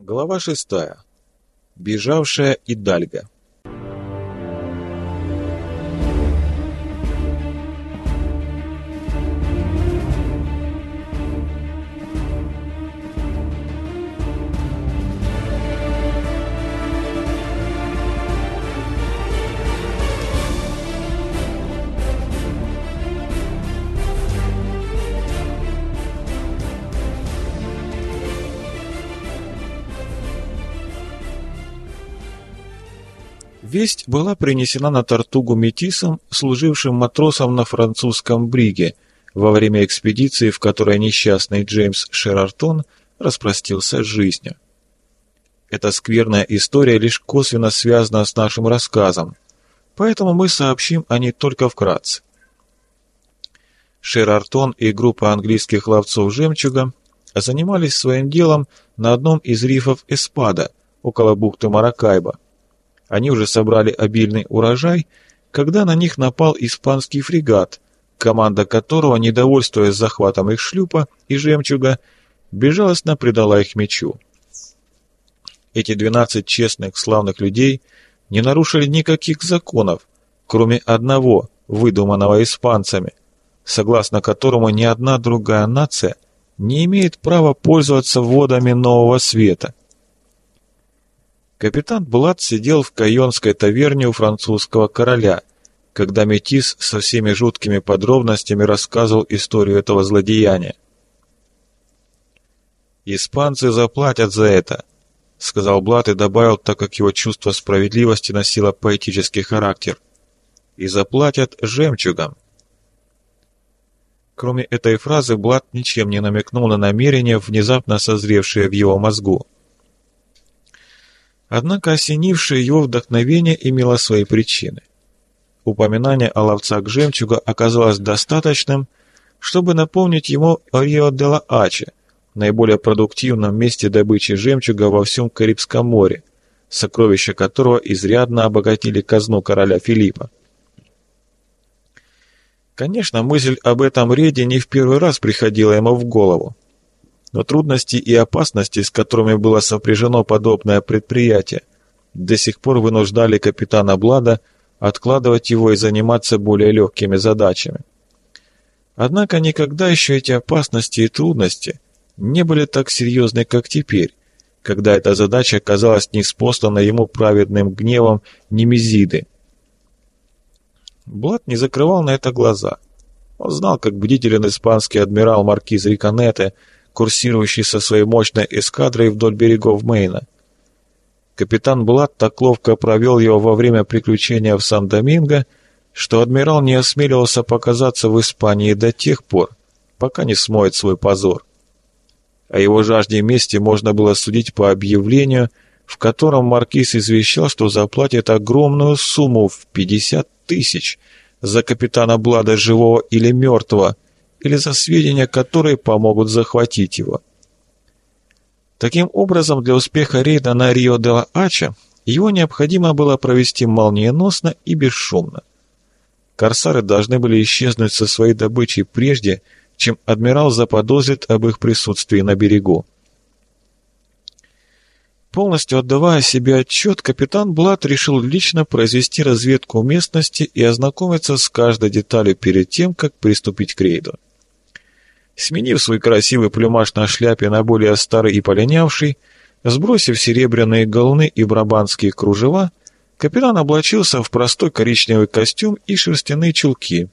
Глава шестая. Бежавшая Идальга. Весть была принесена на Тартугу метисом, служившим матросом на французском бриге, во время экспедиции, в которой несчастный Джеймс Шерартон распростился с жизнью. Эта скверная история лишь косвенно связана с нашим рассказом, поэтому мы сообщим о ней только вкратце. Шерартон и группа английских ловцов жемчуга занимались своим делом на одном из рифов Эспада, около бухты Маракайба. Они уже собрали обильный урожай, когда на них напал испанский фрегат, команда которого, недовольствуясь захватом их шлюпа и жемчуга, безжалостно предала их мечу. Эти двенадцать честных, славных людей не нарушили никаких законов, кроме одного, выдуманного испанцами, согласно которому ни одна другая нация не имеет права пользоваться водами Нового Света. Капитан Блад сидел в кайонской таверне у французского короля, когда Метис со всеми жуткими подробностями рассказывал историю этого злодеяния. «Испанцы заплатят за это», — сказал Блад и добавил, так как его чувство справедливости носило поэтический характер. «И заплатят жемчугом». Кроме этой фразы, Блад ничем не намекнул на намерения, внезапно созревшие в его мозгу. Однако осенившее его вдохновение имело свои причины. Упоминание о ловцах жемчуга оказалось достаточным, чтобы напомнить ему о Рио-де-ла-Аче, наиболее продуктивном месте добычи жемчуга во всем Карибском море, сокровища которого изрядно обогатили казну короля Филиппа. Конечно, мысль об этом рейде не в первый раз приходила ему в голову но трудности и опасности, с которыми было сопряжено подобное предприятие, до сих пор вынуждали капитана Блада откладывать его и заниматься более легкими задачами. Однако никогда еще эти опасности и трудности не были так серьезны, как теперь, когда эта задача казалась неспослана ему праведным гневом Немезиды. Блад не закрывал на это глаза. Он знал, как бдителен испанский адмирал Маркиз Риконете – курсирующий со своей мощной эскадрой вдоль берегов Мейна. Капитан Блад так ловко провел его во время приключения в Сан-Доминго, что адмирал не осмеливался показаться в Испании до тех пор, пока не смоет свой позор. О его жажде мести можно было судить по объявлению, в котором маркиз извещал, что заплатит огромную сумму в 50 тысяч за капитана Блада живого или мертвого, или за сведения, которые помогут захватить его. Таким образом, для успеха рейда на Рио-де-ла-Ача его необходимо было провести молниеносно и бесшумно. Корсары должны были исчезнуть со своей добычей прежде, чем адмирал заподозрит об их присутствии на берегу. Полностью отдавая себе отчет, капитан Блад решил лично произвести разведку местности и ознакомиться с каждой деталью перед тем, как приступить к рейду. Сменив свой красивый плюмаж на шляпе на более старый и полинявший, сбросив серебряные галуны и брабанские кружева, капитан облачился в простой коричневый костюм и шерстяные чулки.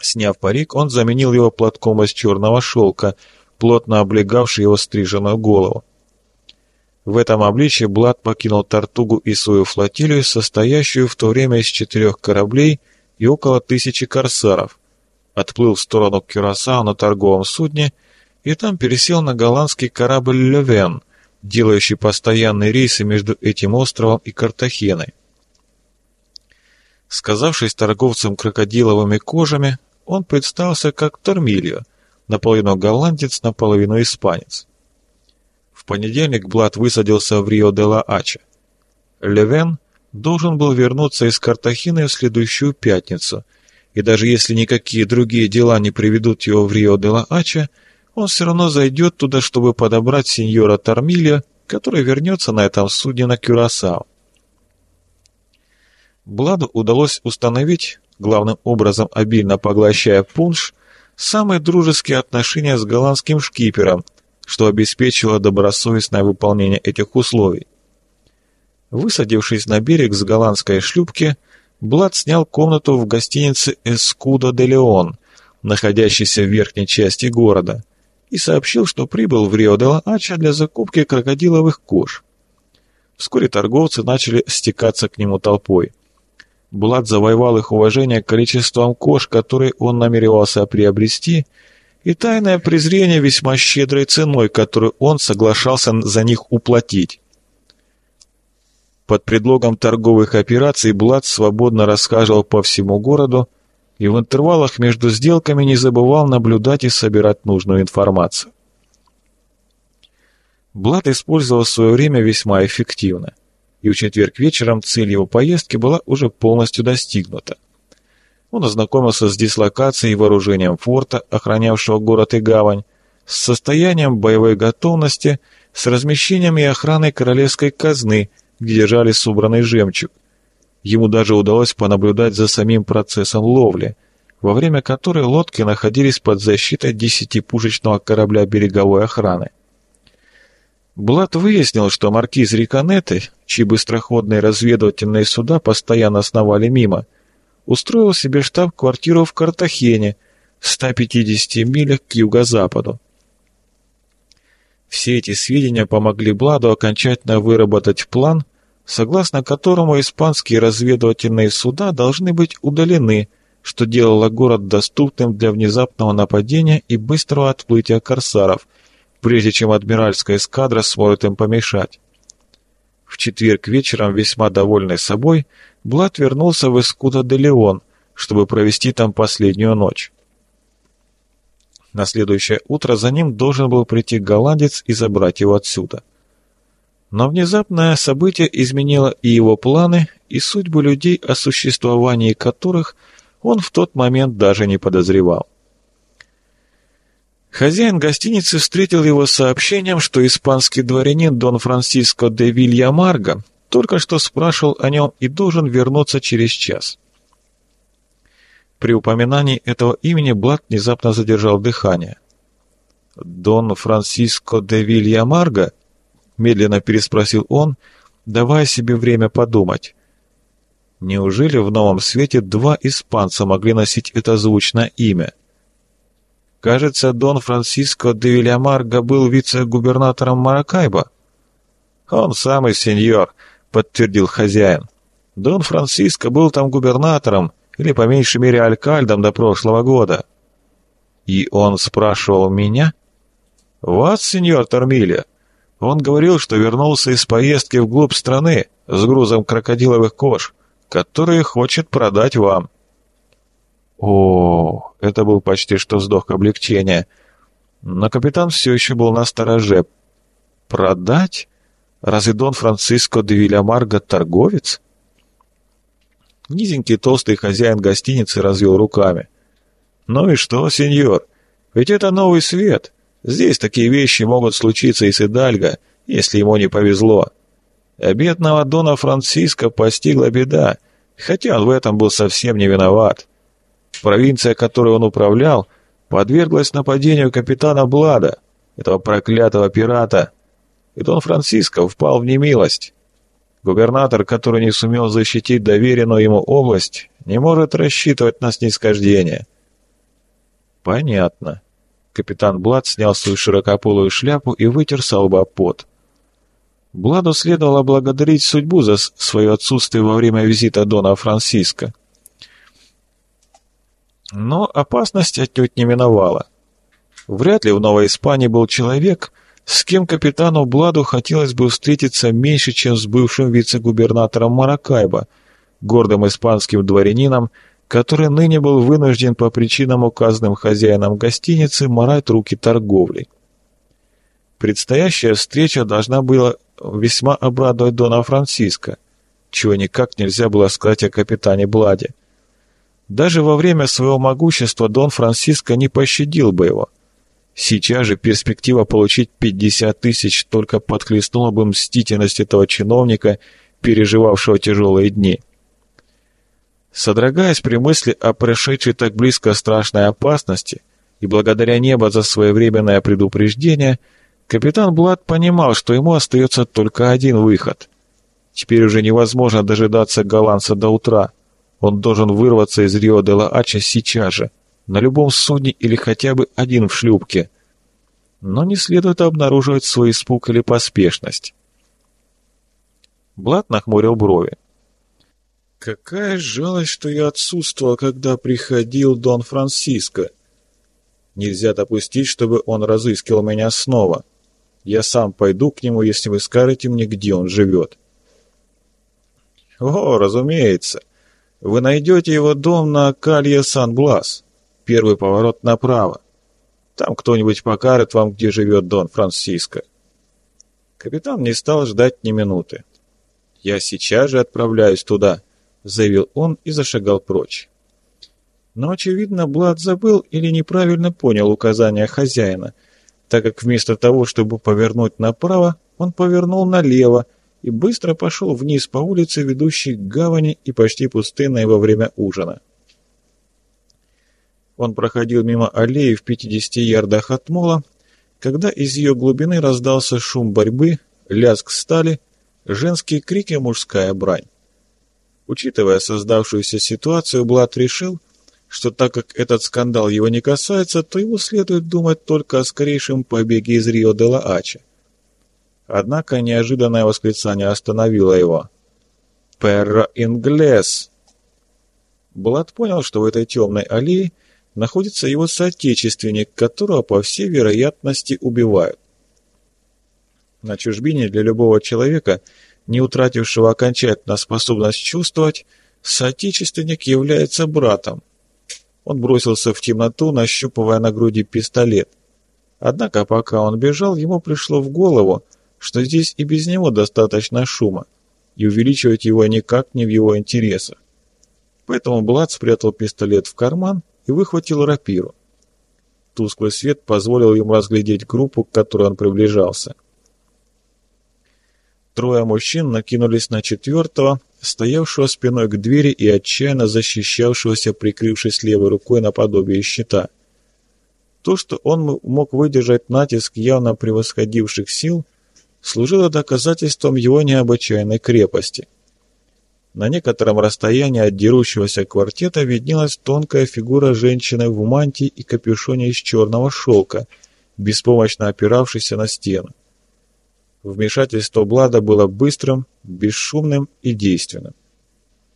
Сняв парик, он заменил его платком из черного шелка, плотно облегавший его стриженную голову. В этом обличье Блад покинул Тартугу и свою флотилию, состоящую в то время из четырех кораблей и около тысячи корсаров, отплыл в сторону Кюрасао на торговом судне и там пересел на голландский корабль «Левен», делающий постоянные рейсы между этим островом и Картахеной. Сказавшись торговцем крокодиловыми кожами, он представился как Тормильо, наполовину голландец, наполовину испанец. В понедельник Блад высадился в Рио-де-ла-Ача. Левен должен был вернуться из Картахины в следующую пятницу – и даже если никакие другие дела не приведут его в Рио-де-ла-Ача, он все равно зайдет туда, чтобы подобрать сеньора Тормилья, который вернется на этом судне на Кюрасао. Бладу удалось установить, главным образом обильно поглощая пунш, самые дружеские отношения с голландским шкипером, что обеспечило добросовестное выполнение этих условий. Высадившись на берег с голландской шлюпки, Блад снял комнату в гостинице «Эскудо де Леон», находящейся в верхней части города, и сообщил, что прибыл в Рио-де-Ла-Ача для закупки крокодиловых кож. Вскоре торговцы начали стекаться к нему толпой. Блад завоевал их уважение количеством кож, которые он намеревался приобрести, и тайное презрение весьма щедрой ценой, которую он соглашался за них уплатить. Под предлогом торговых операций Блад свободно расхаживал по всему городу и в интервалах между сделками не забывал наблюдать и собирать нужную информацию. Блад использовал свое время весьма эффективно и в четверг вечером цель его поездки была уже полностью достигнута. Он ознакомился с дислокацией и вооружением форта, охранявшего город и гавань, с состоянием боевой готовности, с размещением и охраной королевской казны, где держали собранный жемчуг. Ему даже удалось понаблюдать за самим процессом ловли, во время которой лодки находились под защитой десятипушечного корабля береговой охраны. Блад выяснил, что маркиз Риконеты, чьи быстроходные разведывательные суда постоянно сновали мимо, устроил себе штаб-квартиру в Картахене, в 150 милях к юго-западу. Все эти сведения помогли Бладу окончательно выработать план, согласно которому испанские разведывательные суда должны быть удалены, что делало город доступным для внезапного нападения и быстрого отплытия корсаров – прежде чем адмиральская эскадра сможет им помешать. В четверг вечером, весьма довольный собой, Блад вернулся в Эскуда де Леон, чтобы провести там последнюю ночь. На следующее утро за ним должен был прийти голландец и забрать его отсюда. Но внезапное событие изменило и его планы, и судьбы людей, о существовании которых он в тот момент даже не подозревал. Хозяин гостиницы встретил его сообщением, что испанский дворянин Дон Франсиско де Вильямарго только что спрашивал о нем и должен вернуться через час. При упоминании этого имени Блад внезапно задержал дыхание. «Дон Франсиско де Вильямарго?» — медленно переспросил он, давая себе время подумать. Неужели в новом свете два испанца могли носить это звучное имя? Кажется, Дон Франсиско де Вильямарго был вице-губернатором Маракайбо. Он самый сеньор, подтвердил хозяин. Дон Франсиско был там губернатором, или по меньшей мере алькальдом до прошлого года. И он спрашивал меня? «Вас, сеньор Тормилья?» Он говорил, что вернулся из поездки вглубь страны с грузом крокодиловых кож, которые хочет продать вам. О, это был почти что вздох облегчения. Но капитан все еще был на стороже. Продать? Разве Дон Франциско де Вильямарго торговец? Низенький толстый хозяин гостиницы развел руками. «Ну и что, сеньор? Ведь это новый свет. Здесь такие вещи могут случиться и с Идальго, если ему не повезло. А бедного Дона Франциско постигла беда, хотя он в этом был совсем не виноват. Провинция, которой он управлял, подверглась нападению капитана Блада, этого проклятого пирата, и Дон Франциско впал в немилость. Губернатор, который не сумел защитить доверенную ему область, не может рассчитывать на снисхождение. Понятно. Капитан Блад снял свою широкополую шляпу и вытер со лба пот. Бладу следовало благодарить судьбу за свое отсутствие во время визита Дона Франциско. Но опасность отнюдь не миновала. Вряд ли в Новой Испании был человек, с кем капитану Бладу хотелось бы встретиться меньше, чем с бывшим вице-губернатором Маракайба, гордым испанским дворянином, который ныне был вынужден по причинам, указанным хозяином гостиницы, морать руки торговлей. Предстоящая встреча должна была весьма обрадовать Дона Франциско, чего никак нельзя было сказать о капитане Бладе. Даже во время своего могущества Дон Франциско не пощадил бы его. Сейчас же перспектива получить 50 тысяч только подхлестнула бы мстительность этого чиновника, переживавшего тяжелые дни. Содрогаясь при мысли о прошедшей так близко страшной опасности и благодаря небо за своевременное предупреждение, капитан Блад понимал, что ему остается только один выход. Теперь уже невозможно дожидаться голландца до утра. Он должен вырваться из Рио-де-Ла-Ача сейчас же, на любом судне или хотя бы один в шлюпке. Но не следует обнаруживать свой испуг или поспешность. Блад нахмурил брови. Какая жалость, что я отсутствовал, когда приходил Дон Франциско. Нельзя допустить, чтобы он разыскивал меня снова. Я сам пойду к нему, если вы скажете мне, где он живет. О, разумеется. Вы найдете его дом на Калье Сан-Блас. Первый поворот направо. Там кто-нибудь покажет вам, где живет Дон Франциско. Капитан не стал ждать ни минуты. Я сейчас же отправляюсь туда. — заявил он и зашагал прочь. Но, очевидно, Блад забыл или неправильно понял указания хозяина, так как вместо того, чтобы повернуть направо, он повернул налево и быстро пошел вниз по улице, ведущей к гавани и почти пустынной во время ужина. Он проходил мимо аллеи в 50 ярдах от мола, когда из ее глубины раздался шум борьбы, лязг стали, женские крики мужская брань. Учитывая создавшуюся ситуацию, Блад решил, что так как этот скандал его не касается, то ему следует думать только о скорейшем побеге из Рио-де-Ла-Ача. Однако неожиданное восклицание остановило его. «Перро инглес!» Блад понял, что в этой темной аллее находится его соотечественник, которого, по всей вероятности, убивают. На чужбине для любого человека – не утратившего окончательно способность чувствовать, соотечественник является братом. Он бросился в темноту, нащупывая на груди пистолет. Однако, пока он бежал, ему пришло в голову, что здесь и без него достаточно шума, и увеличивать его никак не в его интересах. Поэтому Блад спрятал пистолет в карман и выхватил рапиру. Тусклый свет позволил ему разглядеть группу, к которой он приближался. Трое мужчин накинулись на четвертого, стоявшего спиной к двери и отчаянно защищавшегося, прикрывшись левой рукой наподобие щита. То, что он мог выдержать натиск явно превосходивших сил, служило доказательством его необычайной крепости. На некотором расстоянии от дерущегося квартета виднелась тонкая фигура женщины в мантии и капюшоне из черного шелка, беспомощно опиравшейся на стену. Вмешательство Блада было быстрым, бесшумным и действенным.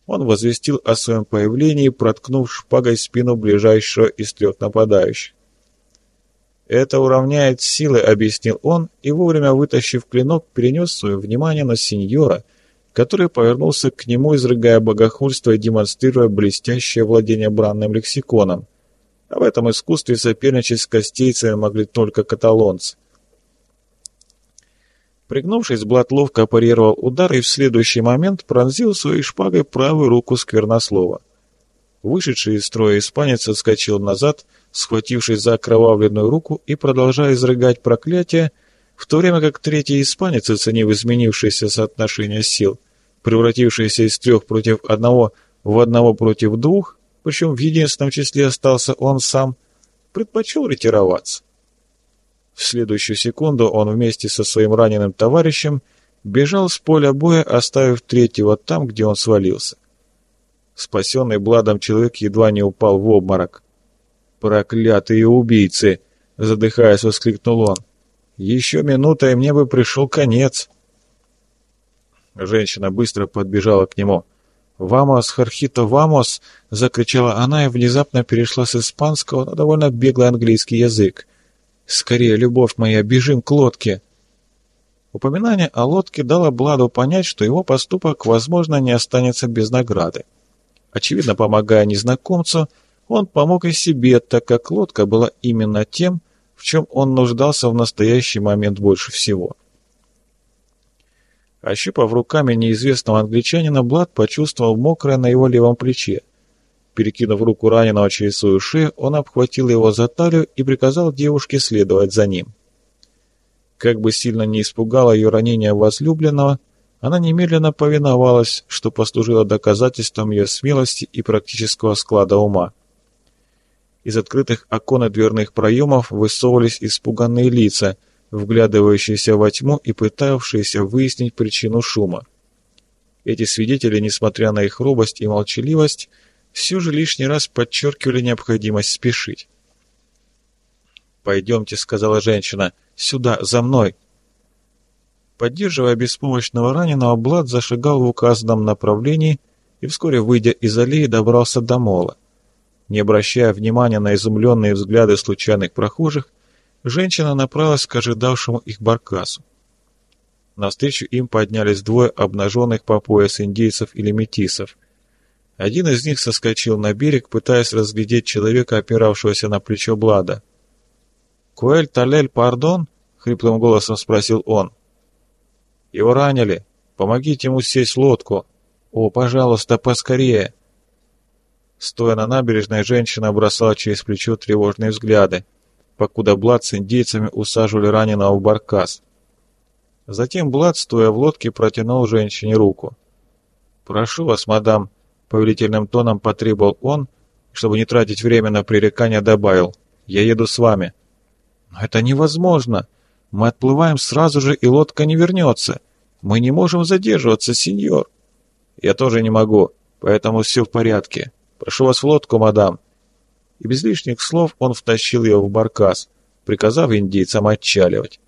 Он возвестил о своем появлении, проткнув шпагой спину ближайшего из трех нападающих. «Это уравняет силы», — объяснил он, и вовремя вытащив клинок, перенес свое внимание на сеньора, который повернулся к нему, изрыгая богохульство и демонстрируя блестящее владение бранным лексиконом. А в этом искусстве соперничать с костейцами могли только каталонцы. Пригнувшись, Блат ловко парировал удар и в следующий момент пронзил своей шпагой правую руку сквернослова. Вышедший из строя испанец отскочил назад, схватившись за окровавленную руку и продолжая изрыгать проклятие, в то время как третий испанец, оценив изменившееся соотношение сил, превратившееся из трех против одного в одного против двух, причем в единственном числе остался он сам, предпочел ретироваться. В следующую секунду он вместе со своим раненым товарищем бежал с поля боя, оставив третьего там, где он свалился. Спасенный Бладом человек едва не упал в обморок. «Проклятые убийцы!» — задыхаясь, воскликнул он. «Еще минута, и мне бы пришел конец!» Женщина быстро подбежала к нему. «Вамос, Хархито, вамос!» — закричала она и внезапно перешла с испанского на довольно беглый английский язык. «Скорее, любовь моя, бежим к лодке!» Упоминание о лодке дало Бладу понять, что его поступок, возможно, не останется без награды. Очевидно, помогая незнакомцу, он помог и себе, так как лодка была именно тем, в чем он нуждался в настоящий момент больше всего. Ощупав руками неизвестного англичанина, Блад почувствовал мокрое на его левом плече. Перекинув руку раненого через свою шею, он обхватил его за талию и приказал девушке следовать за ним. Как бы сильно не испугало ее ранение возлюбленного, она немедленно повиновалась, что послужило доказательством ее смелости и практического склада ума. Из открытых окон и дверных проемов высовывались испуганные лица, вглядывающиеся во тьму и пытавшиеся выяснить причину шума. Эти свидетели, несмотря на их робость и молчаливость, все же лишний раз подчеркивали необходимость спешить. «Пойдемте», — сказала женщина, — «сюда, за мной». Поддерживая беспомощного раненого, Блад зашагал в указанном направлении и вскоре, выйдя из аллеи, добрался до мола. Не обращая внимания на изумленные взгляды случайных прохожих, женщина направилась к ожидавшему их баркасу. Навстречу им поднялись двое обнаженных по пояс индейцев или метисов. Один из них соскочил на берег, пытаясь разглядеть человека, опиравшегося на плечо Блада. «Куэль Талель, пардон?» — хриплым голосом спросил он. Его ранили. Помогите ему сесть в лодку. О, пожалуйста, поскорее!» Стоя на набережной, женщина бросала через плечо тревожные взгляды, покуда Блад с индейцами усаживали раненого в баркас. Затем Блад, стоя в лодке, протянул женщине руку. «Прошу вас, мадам», — повелительным тоном потребовал он, чтобы не тратить время на пререкание, добавил. «Я еду с вами». «Но это невозможно!» Мы отплываем сразу же, и лодка не вернется. Мы не можем задерживаться, сеньор. Я тоже не могу, поэтому все в порядке. Прошу вас в лодку, мадам. И без лишних слов он втащил ее в баркас, приказав индейцам отчаливать.